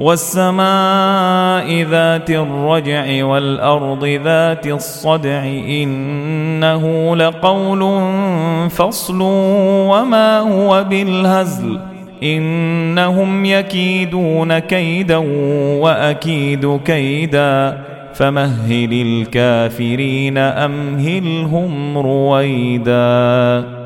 والسماء ذات الرجع والأرض ذات الصدع إنه لقول فصل وما هو بالهزل إنهم يكيدون كيدا وأكيد كيدا فمهل الكافرين أمهلهم رويداً